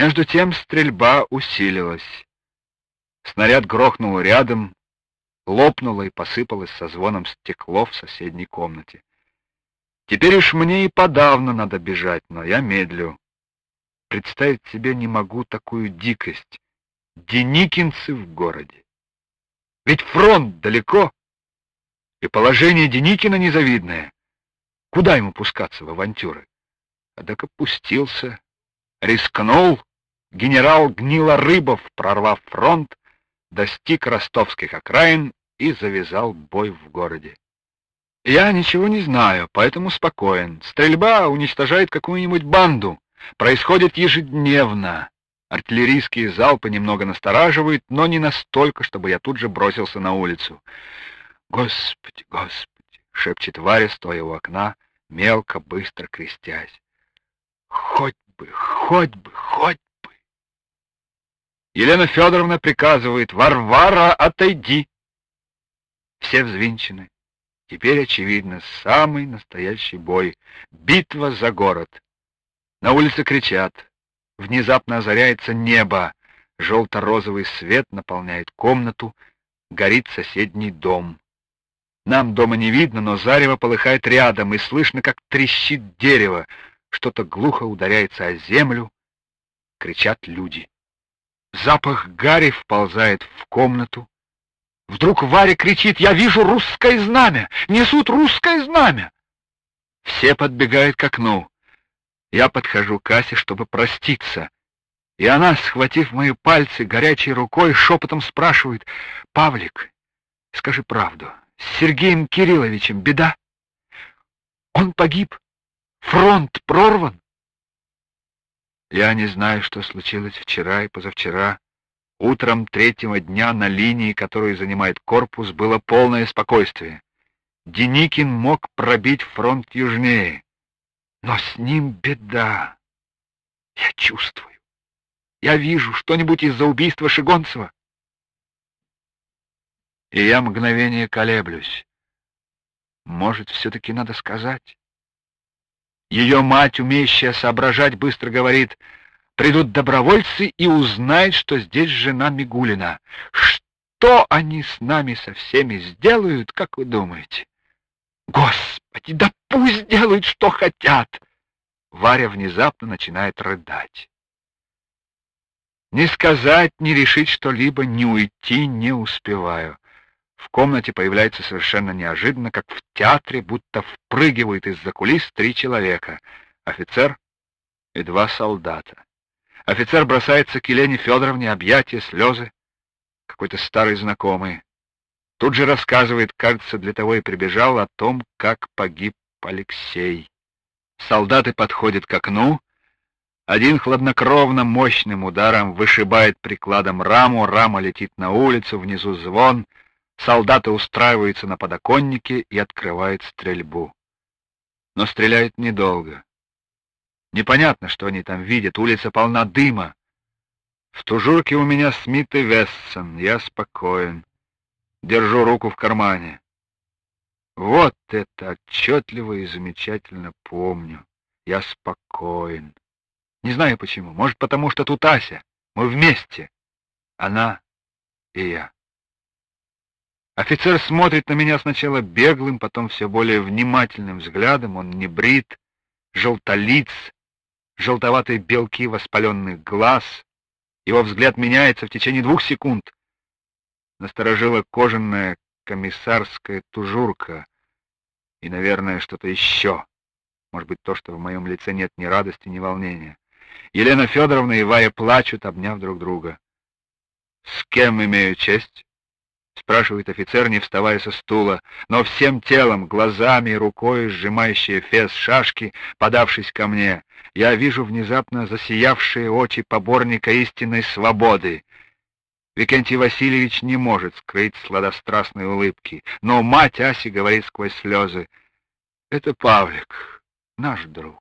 Между тем стрельба усилилась. Снаряд грохнул рядом, лопнуло и посыпалось со звоном стекло в соседней комнате. Теперь уж мне и подавно надо бежать, но я медлю. Представить себе не могу такую дикость. Деникинцы в городе. Ведь фронт далеко, и положение Деникина незавидное. Куда ему пускаться в авантюры? Однако пустился, рискнул. Генерал Гнилорыбов, прорвав фронт, достиг ростовских окраин и завязал бой в городе. Я ничего не знаю, поэтому спокоен. Стрельба уничтожает какую-нибудь банду. Происходит ежедневно. Артиллерийские залпы немного настораживают, но не настолько, чтобы я тут же бросился на улицу. Господи, Господи, шепчет Варя, стоя у окна, мелко, быстро крестясь. Хоть бы, хоть бы, хоть. Елена Федоровна приказывает: "Варвара, отойди". Все взвинчены. Теперь очевидно самый настоящий бой, битва за город. На улице кричат. Внезапно озаряется небо. Желто-розовый свет наполняет комнату. Горит соседний дом. Нам дома не видно, но зарево полыхает рядом, и слышно, как трещит дерево. Что-то глухо ударяется о землю. Кричат люди. Запах гари вползает в комнату. Вдруг Варя кричит: "Я вижу русское знамя! Несут русское знамя!" Все подбегают к окну. Я подхожу к Асе, чтобы проститься. И она, схватив мои пальцы горячей рукой, шепотом спрашивает: "Павлик, скажи правду. С Сергеем Кирилловичем беда? Он погиб? Фронт прорван?" Я не знаю, что случилось вчера и позавчера. Утром третьего дня на линии, которую занимает корпус, было полное спокойствие. Деникин мог пробить фронт южнее, но с ним беда. Я чувствую. Я вижу что-нибудь из-за убийства Шигонцева. И я мгновение колеблюсь. Может, все-таки надо сказать? Ее мать, умеющая соображать, быстро говорит — Придут добровольцы и узнают, что здесь жена Мигулина. Что они с нами со всеми сделают, как вы думаете? Господи, да пусть делают, что хотят. Варя внезапно начинает рыдать. Не сказать, не решить что-либо, не уйти не успеваю. В комнате появляется совершенно неожиданно, как в театре, будто впрыгивают из-за кулис три человека: офицер и два солдата. Офицер бросается к Елене Федоровне, объятия, слезы. Какой-то старый знакомый. Тут же рассказывает, кажется, для того и прибежал о том, как погиб Алексей. Солдаты подходят к окну. Один хладнокровно мощным ударом вышибает прикладом раму, рама летит на улицу, внизу звон. Солдаты устраиваются на подоконнике и открывают стрельбу. Но стреляют недолго. Непонятно, что они там видят, улица полна дыма. В тужурке у меня Смит и Вессон, я спокоен. Держу руку в кармане. Вот это отчетливо и замечательно помню. Я спокоен. Не знаю почему. Может, потому что тут Ася. Мы вместе. Она и я. Офицер смотрит на меня сначала беглым, потом все более внимательным взглядом. Он не брит, желтолиц, желтоватые белки воспаленных глаз. Его взгляд меняется в течение двух секунд. Насторожила кожаная комиссарская тужурка и, наверное, что-то еще. Может быть, то, что в моем лице нет ни радости, ни волнения. Елена Федоровна и Вая плачут, обняв друг друга. С кем имею честь? Спрашивает офицер, не вставая со стула, но всем телом, глазами и рукой сжимающий фес шашки, подавшись ко мне, я вижу внезапно засиявшие очи поборника истинной свободы. Викентий Васильевич не может скрыть сладострастной улыбки, но мать Аси говорит сквозь слезы: "Это Павлик, наш друг".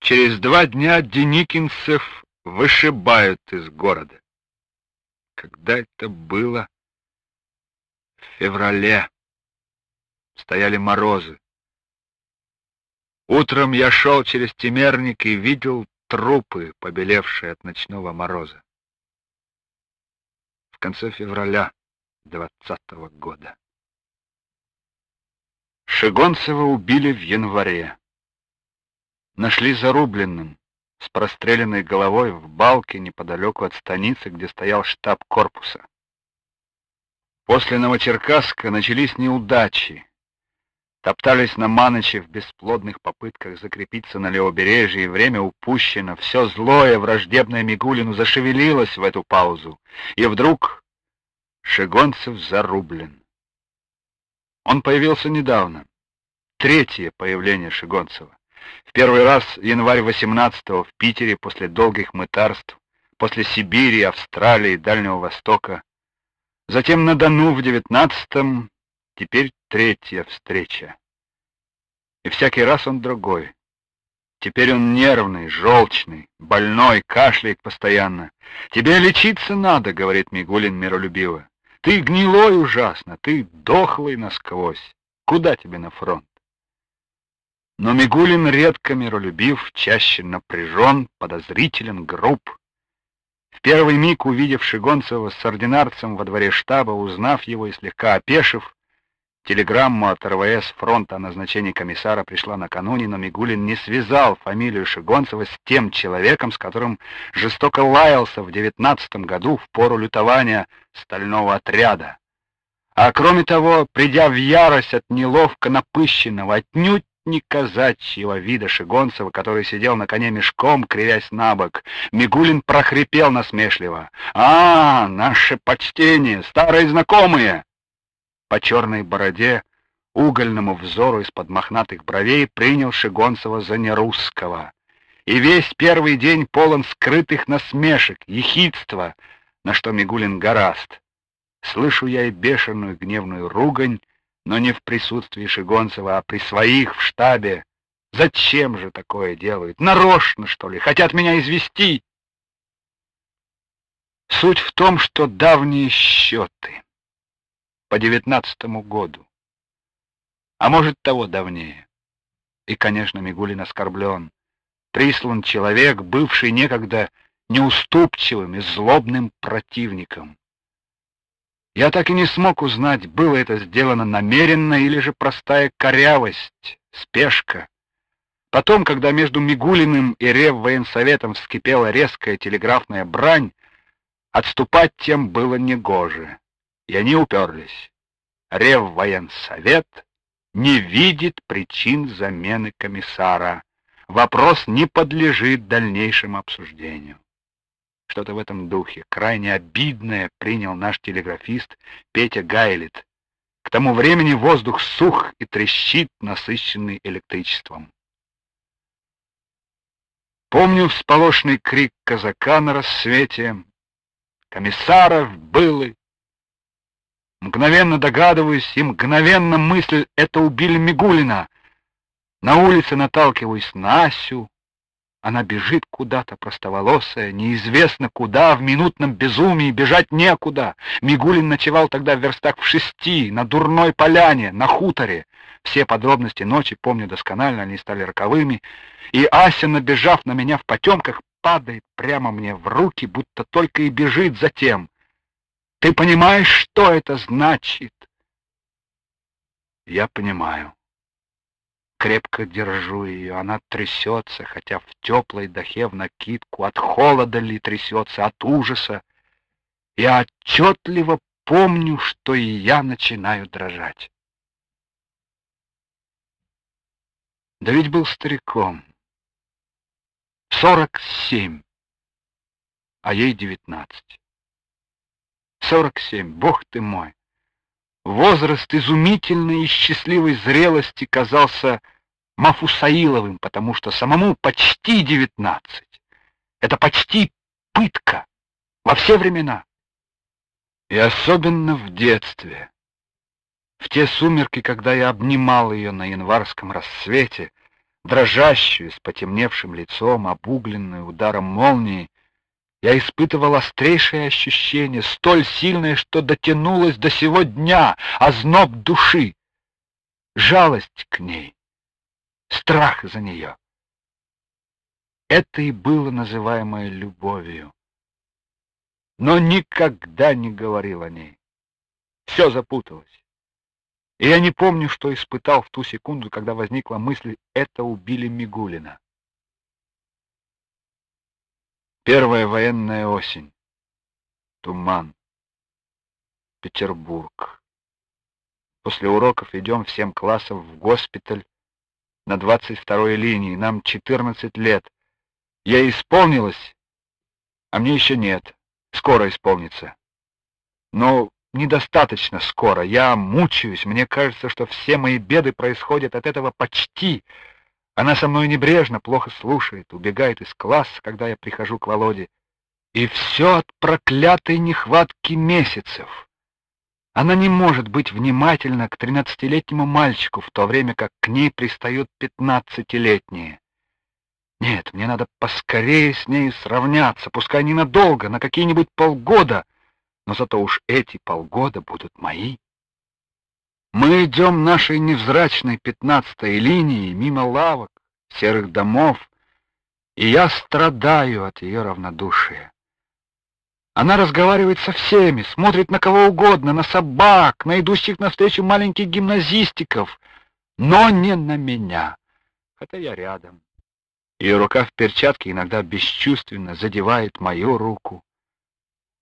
Через два дня Деникинцев вышибают из города. Когда это было? В феврале. Стояли морозы. Утром я шел через Темерник и видел трупы, побелевшие от ночного мороза. В конце февраля двадцатого года. Шигонцева убили в январе. Нашли зарубленным, с простреленной головой в балке неподалеку от станицы, где стоял штаб корпуса. После Новочеркасска начались неудачи. Топтались на Маноче в бесплодных попытках закрепиться на левобережье, и время упущено. Все злое, враждебное Мигулину зашевелилось в эту паузу. И вдруг Шигонцев зарублен. Он появился недавно. Третье появление Шигонцева. В первый раз январь 18-го в Питере после долгих мытарств, после Сибири, Австралии, Дальнего Востока. Затем на Дону в 19-м, теперь третья встреча. И всякий раз он другой. Теперь он нервный, желчный, больной, кашляет постоянно. «Тебе лечиться надо», — говорит Мигулин миролюбиво. «Ты гнилой ужасно, ты дохлый насквозь. Куда тебе на фронт?» Но Мигулин редко миролюбив, чаще напряжен, подозрителен, груб. В первый миг, увидев Шигонцева с ординарцем во дворе штаба, узнав его и слегка опешив, телеграмма от РВС фронта о назначении комиссара пришла накануне, но Мигулин не связал фамилию Шигонцева с тем человеком, с которым жестоко лаялся в девятнадцатом году в пору лютования стального отряда. А кроме того, придя в ярость от неловко напыщенного, отнюдь не казачьего вида Шигонцева, который сидел на коне мешком, кривясь на бок. Мигулин прохрипел насмешливо. «А, наше почтение, старые знакомые!» По черной бороде, угольному взору из-под мохнатых бровей принял Шигонцева за нерусского. И весь первый день полон скрытых насмешек, ехидства, на что Мигулин гораст. Слышу я и бешеную гневную ругань, но не в присутствии Шигонцева, а при своих в штабе. Зачем же такое делают? Нарочно, что ли? Хотят меня извести? Суть в том, что давние счеты по девятнадцатому году, а может того давнее. И, конечно, Мигулин оскорблен. Прислан человек, бывший некогда неуступчивым и злобным противником. Я так и не смог узнать, было это сделано намеренно или же простая корявость, спешка. Потом, когда между Мигулиным и Реввоенсоветом вскипела резкая телеграфная брань, отступать тем было негоже, и они уперлись. Реввоенсовет не видит причин замены комиссара. Вопрос не подлежит дальнейшему обсуждению. Что-то в этом духе. Крайне обидное принял наш телеграфист Петя Гайлит. К тому времени воздух сух и трещит, насыщенный электричеством. Помню всполошный крик казака на рассвете. Комиссаров было. Мгновенно догадываюсь и мгновенно мысль, это убили Мигулина. На улице наталкиваюсь на Асю, она бежит куда-то, простоволосая, неизвестно куда, в минутном безумии, бежать некуда. Мигулин ночевал тогда в верстах в шести, на дурной поляне, на хуторе. Все подробности ночи помню досконально, они стали роковыми. И Ася, набежав на меня в потемках, падает прямо мне в руки, будто только и бежит за тем. Ты понимаешь, что это значит? Я понимаю. Крепко держу ее, она трясется, хотя в теплой дахе в накидку, от холода ли трясется, от ужаса. Я отчетливо помню, что и я начинаю дрожать. Да ведь был стариком. Сорок семь, а ей девятнадцать. Сорок семь, бог ты мой! Возраст изумительной и счастливой зрелости казался Мафусаиловым, потому что самому почти девятнадцать. Это почти пытка во все времена. И особенно в детстве. В те сумерки, когда я обнимал ее на январском рассвете, дрожащую, с потемневшим лицом, обугленную ударом молнии, я испытывал острейшее ощущение, столь сильное, что дотянулось до сего дня, озноб души, жалость к ней, страх за нее. это и было называемое любовью. Но никогда не говорил о ней. Все запуталось. И я не помню, что испытал в ту секунду, когда возникла мысль «это убили Мигулина». Первая военная осень. Туман. Петербург. После уроков идем всем классом в госпиталь на 22-й линии. Нам 14 лет. Я исполнилось, а мне еще нет. Скоро исполнится. Но недостаточно скоро. Я мучаюсь. Мне кажется, что все мои беды происходят от этого почти. Она со мной небрежно, плохо слушает, убегает из класса, когда я прихожу к Володе. И все от проклятой нехватки месяцев. Она не может быть внимательна к тринадцатилетнему мальчику, в то время как к ней пристают пятнадцатилетние. Нет, мне надо поскорее с ней сравняться, пускай ненадолго, на какие-нибудь полгода, но зато уж эти полгода будут мои. Мы идем нашей невзрачной пятнадцатой линией мимо лавок, серых домов, и я страдаю от ее равнодушия. Она разговаривает со всеми, смотрит на кого угодно, на собак, на идущих навстречу маленьких гимназистиков, но не на меня, хотя я рядом. Ее рука в перчатке иногда бесчувственно задевает мою руку.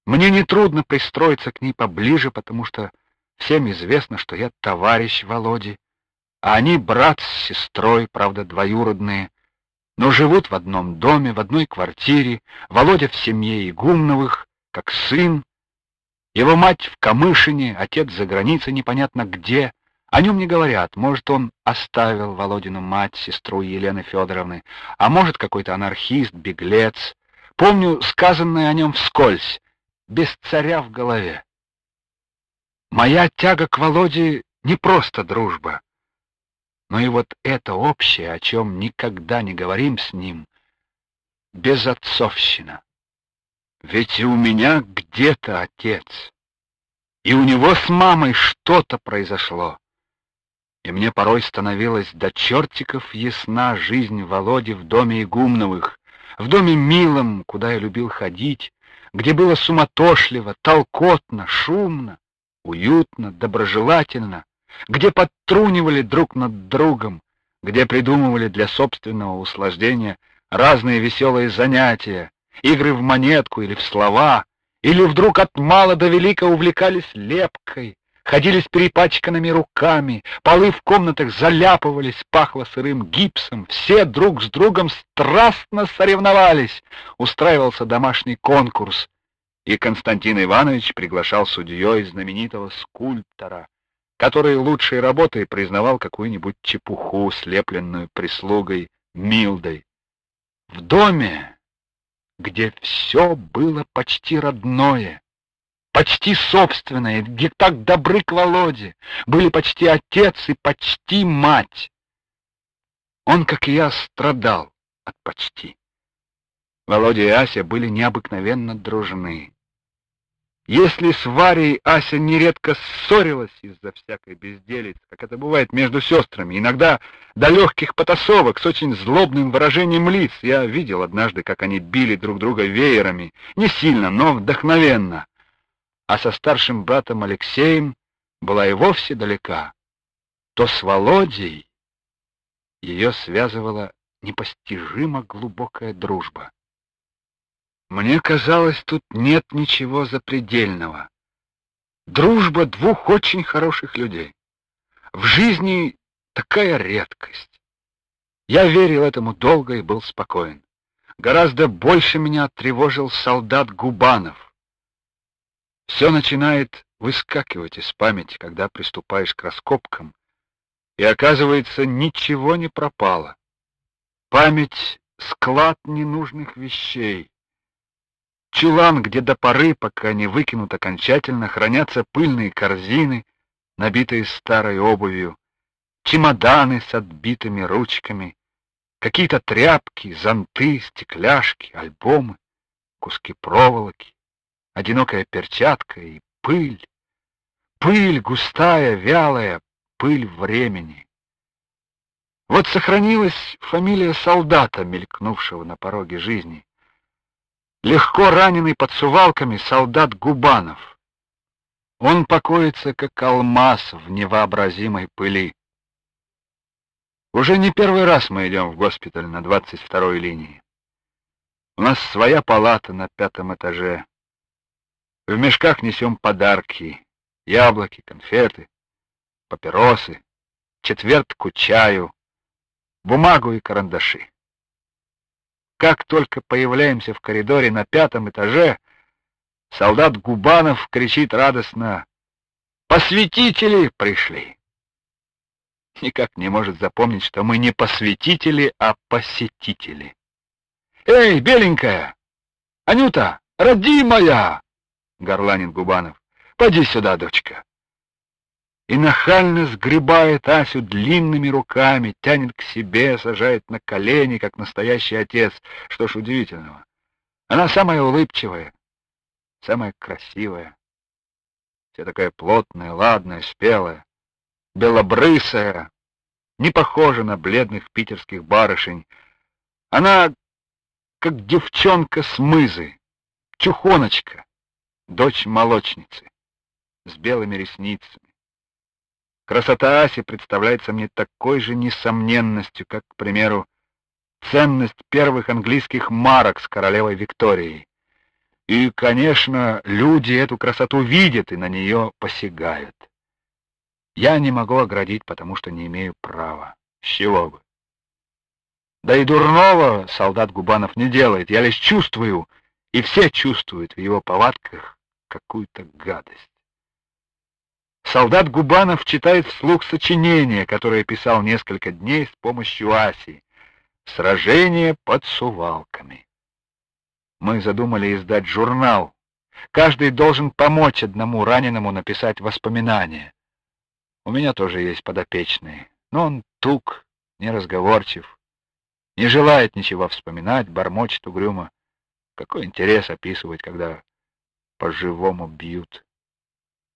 Мне нетрудно пристроиться к ней поближе, потому что всем известно, что я товарищ Володи, а они брат с сестрой, правда, двоюродные, но живут в одном доме, в одной квартире, Володя в семье Игумновых, как сын, его мать в Камышине, отец за границей непонятно где, о нем не говорят. Может, он оставил Володину мать, сестру Елены Федоровны, а может, какой-то анархист, беглец. Помню сказанное о нем вскользь, без царя в голове. Моя тяга к Володе не просто дружба, но и вот это общее, о чем никогда не говорим с ним, безотцовщина. Ведь и у меня где-то отец, и у него с мамой что-то произошло и мне порой становилась до чертиков ясна жизнь Володи в доме Игумновых, в доме милом, куда я любил ходить, где было суматошливо, толкотно, шумно, уютно, доброжелательно, где подтрунивали друг над другом, где придумывали для собственного услаждения разные веселые занятия, игры в монетку или в слова, или вдруг от мала до велика увлекались лепкой, ходили с перепачканными руками, полы в комнатах заляпывались, пахло сырым гипсом, все друг с другом страстно соревновались. Устраивался домашний конкурс, и Константин Иванович приглашал судьей знаменитого скульптора, который лучшей работой признавал какую-нибудь чепуху, слепленную прислугой Милдой. В доме, где все было почти родное, почти собственные, где так добры к Володе, были почти отец и почти мать. Он, как и я, страдал от почти. Володя и Ася были необыкновенно дружны. Если с Варей Ася нередко ссорилась из-за всякой безделицы, как это бывает между сестрами, иногда до легких потасовок с очень злобным выражением лиц, я видел однажды, как они били друг друга веерами, не сильно, но вдохновенно а со старшим братом Алексеем была и вовсе далека, то с Володей ее связывала непостижимо глубокая дружба. Мне казалось, тут нет ничего запредельного. Дружба двух очень хороших людей. В жизни такая редкость. Я верил этому долго и был спокоен. Гораздо больше меня тревожил солдат Губанов. Все начинает выскакивать из памяти, когда приступаешь к раскопкам, и оказывается, ничего не пропало. Память — склад ненужных вещей. Чулан, где до поры, пока не выкинут окончательно, хранятся пыльные корзины, набитые старой обувью, чемоданы с отбитыми ручками, какие-то тряпки, зонты, стекляшки, альбомы, куски проволоки одинокая перчатка и пыль. Пыль густая, вялая, пыль времени. Вот сохранилась фамилия солдата, мелькнувшего на пороге жизни. Легко раненый под сувалками солдат Губанов. Он покоится, как алмаз в невообразимой пыли. Уже не первый раз мы идем в госпиталь на 22-й линии. У нас своя палата на пятом этаже. В мешках несем подарки, яблоки, конфеты, папиросы, четвертку чаю, бумагу и карандаши. Как только появляемся в коридоре на пятом этаже, солдат Губанов кричит радостно «Посвятители пришли!» Никак не может запомнить, что мы не посвятители, а посетители. «Эй, беленькая! Анюта, родимая!» — горланит Губанов. «Поди сюда, дочка!» И нахально сгребает Асю длинными руками, тянет к себе, сажает на колени, как настоящий отец. Что ж удивительного. Она самая улыбчивая, самая красивая. Вся такая плотная, ладная, спелая, белобрысая, не похожа на бледных питерских барышень. Она как девчонка с мызы, чухоночка, дочь молочницы, с белыми ресницами Красота Аси представляется мне такой же несомненностью, как, к примеру, ценность первых английских марок с королевой Викторией. И, конечно, люди эту красоту видят и на нее посягают. Я не могу оградить, потому что не имею права. С чего бы? Да и дурного солдат Губанов не делает, я лишь чувствую, и все чувствуют в его повадках какую-то гадость. Солдат Губанов читает вслух сочинение, которое писал несколько дней с помощью Аси. «Сражение под Сувалками». Мы задумали издать журнал. Каждый должен помочь одному раненому написать воспоминания. У меня тоже есть подопечный, но он тук, неразговорчив, не желает ничего вспоминать, бормочет угрюмо. Какой интерес описывать, когда по-живому бьют.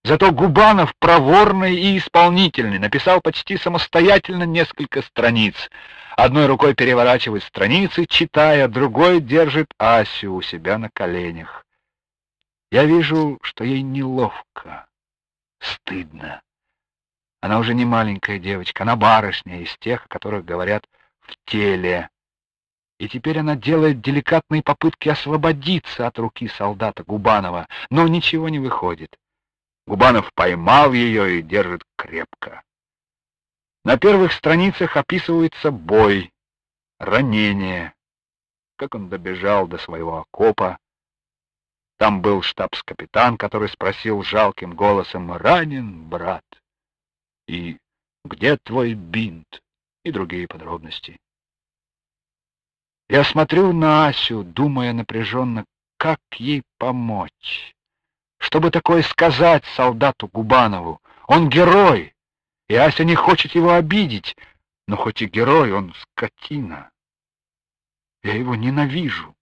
Зато Губанов проворный и исполнительный, написал почти самостоятельно несколько страниц. Одной рукой переворачивает страницы, читая, другой держит Асю у себя на коленях. Я вижу, что ей неловко, стыдно. Она уже не маленькая девочка, она барышня из тех, о которых говорят в теле. И теперь она делает деликатные попытки освободиться от руки солдата Губанова, но ничего не выходит. Губанов поймал ее и держит крепко. На первых страницах описывается бой, ранение, как он добежал до своего окопа. Там был штабс-капитан, который спросил жалким голосом, «Ранен, брат?» И «Где твой бинт?» и другие подробности. Я смотрю на Асю, думая напряженно, как ей помочь. Чтобы такое сказать солдату Губанову? Он герой, и Ася не хочет его обидеть, но хоть и герой, он скотина. Я его ненавижу.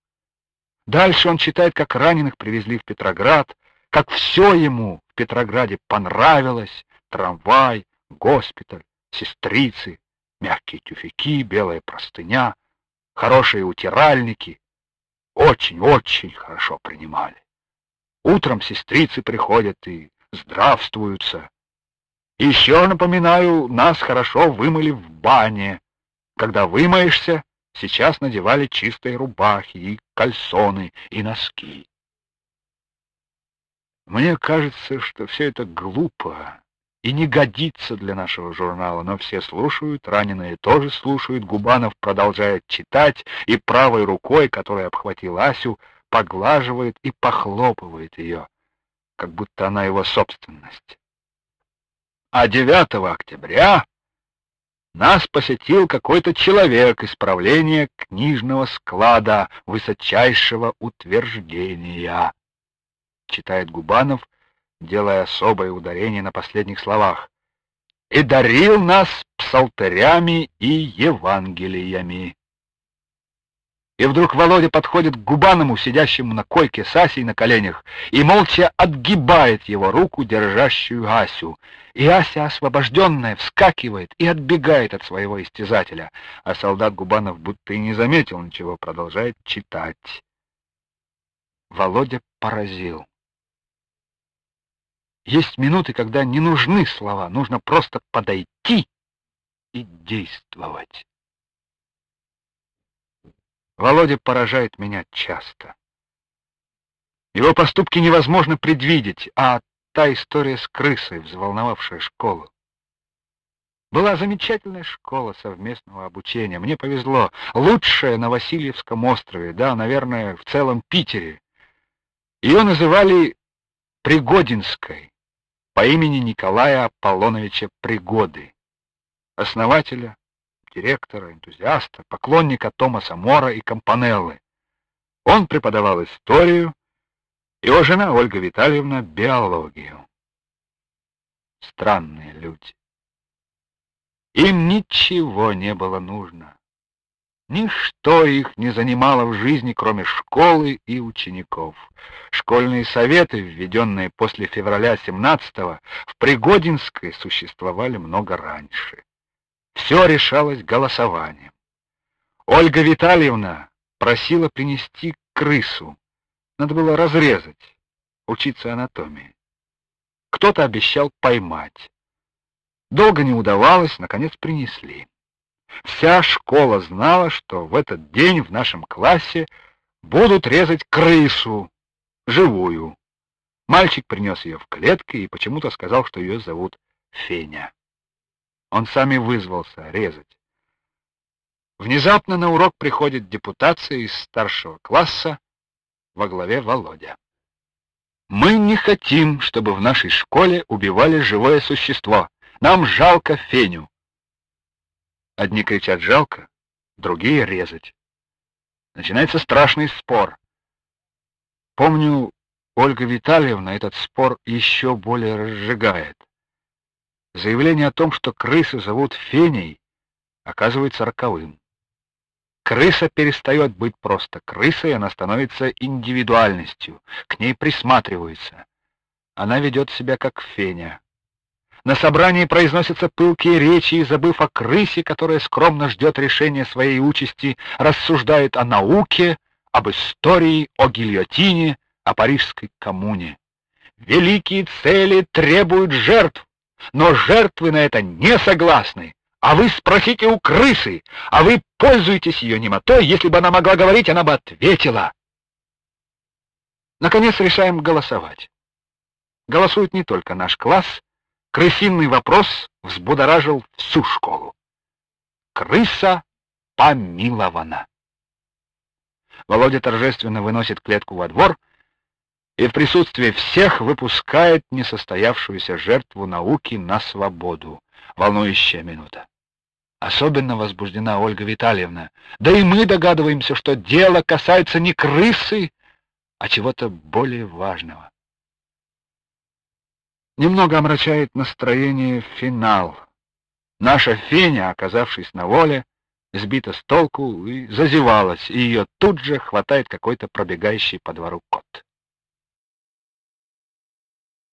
Дальше он читает, как раненых привезли в Петроград, как все ему в Петрограде понравилось, трамвай, госпиталь, сестрицы, мягкие тюфяки, белая простыня, хорошие утиральники. Очень-очень хорошо принимали. Утром сестрицы приходят и здравствуются. Еще, напоминаю, нас хорошо вымыли в бане. Когда вымоешься, сейчас надевали чистые рубахи и кальсоны и носки. Мне кажется, что все это глупо и не годится для нашего журнала, но все слушают, раненые тоже слушают, Губанов продолжает читать, и правой рукой, которая обхватила Асю, поглаживает и похлопывает ее, как будто она его собственность. А 9 октября нас посетил какой-то человек из правления книжного склада высочайшего утверждения, читает Губанов, делая особое ударение на последних словах, и дарил нас псалтырями и евангелиями. И вдруг Володя подходит к Губаному, сидящему на койке с Асей на коленях, и молча отгибает его руку, держащую Асю. И Ася, освобожденная, вскакивает и отбегает от своего истязателя, а солдат Губанов будто и не заметил ничего, продолжает читать. Володя поразил. Есть минуты, когда не нужны слова, нужно просто подойти и действовать. Володя поражает меня часто. Его поступки невозможно предвидеть, а та история с крысой, взволновавшая школу. Была замечательная школа совместного обучения. Мне повезло. Лучшая на Васильевском острове, да, наверное, в целом Питере. Ее называли Пригодинской по имени Николая Аполлоновича Пригоды, основателя директора, энтузиаста, поклонника Томаса Мора и Компанеллы. Он преподавал историю, его жена Ольга Витальевна — биологию. Странные люди. Им ничего не было нужно. Ничто их не занимало в жизни, кроме школы и учеников. Школьные советы, введенные после февраля 17-го, в Пригодинской существовали много раньше. Все решалось голосованием. Ольга Витальевна просила принести крысу. Надо было разрезать, учиться анатомии. Кто-то обещал поймать. Долго не удавалось, наконец принесли. Вся школа знала, что в этот день в нашем классе будут резать крысу, живую. Мальчик принес ее в клетке и почему-то сказал, что ее зовут Феня. Он сами вызвался резать. Внезапно на урок приходит депутация из старшего класса во главе Володя. Мы не хотим, чтобы в нашей школе убивали живое существо. Нам жалко Феню. Одни кричат «жалко», другие «резать». Начинается страшный спор. Помню, Ольга Витальевна этот спор еще более разжигает. Заявление о том, что крысы зовут Феней, оказывается роковым. Крыса перестает быть просто крысой, она становится индивидуальностью, к ней присматриваются. Она ведет себя как Феня. На собрании произносятся пылкие речи, и, забыв о крысе, которая скромно ждет решения своей участи, рассуждает о науке, об истории, о гильотине, о парижской коммуне. Великие цели требуют жертв, но жертвы на это не согласны. А вы спросите у крысы, а вы пользуетесь ее немотой, если бы она могла говорить, она бы ответила. Наконец решаем голосовать. Голосует не только наш класс, крысиный вопрос взбудоражил всю школу. Крыса помилована. Володя торжественно выносит клетку во двор, и в присутствии всех выпускает несостоявшуюся жертву науки на свободу. Волнующая минута. Особенно возбуждена Ольга Витальевна. Да и мы догадываемся, что дело касается не крысы, а чего-то более важного. Немного омрачает настроение финал. Наша Феня, оказавшись на воле, сбита с толку и зазевалась, и ее тут же хватает какой-то пробегающий по двору кот.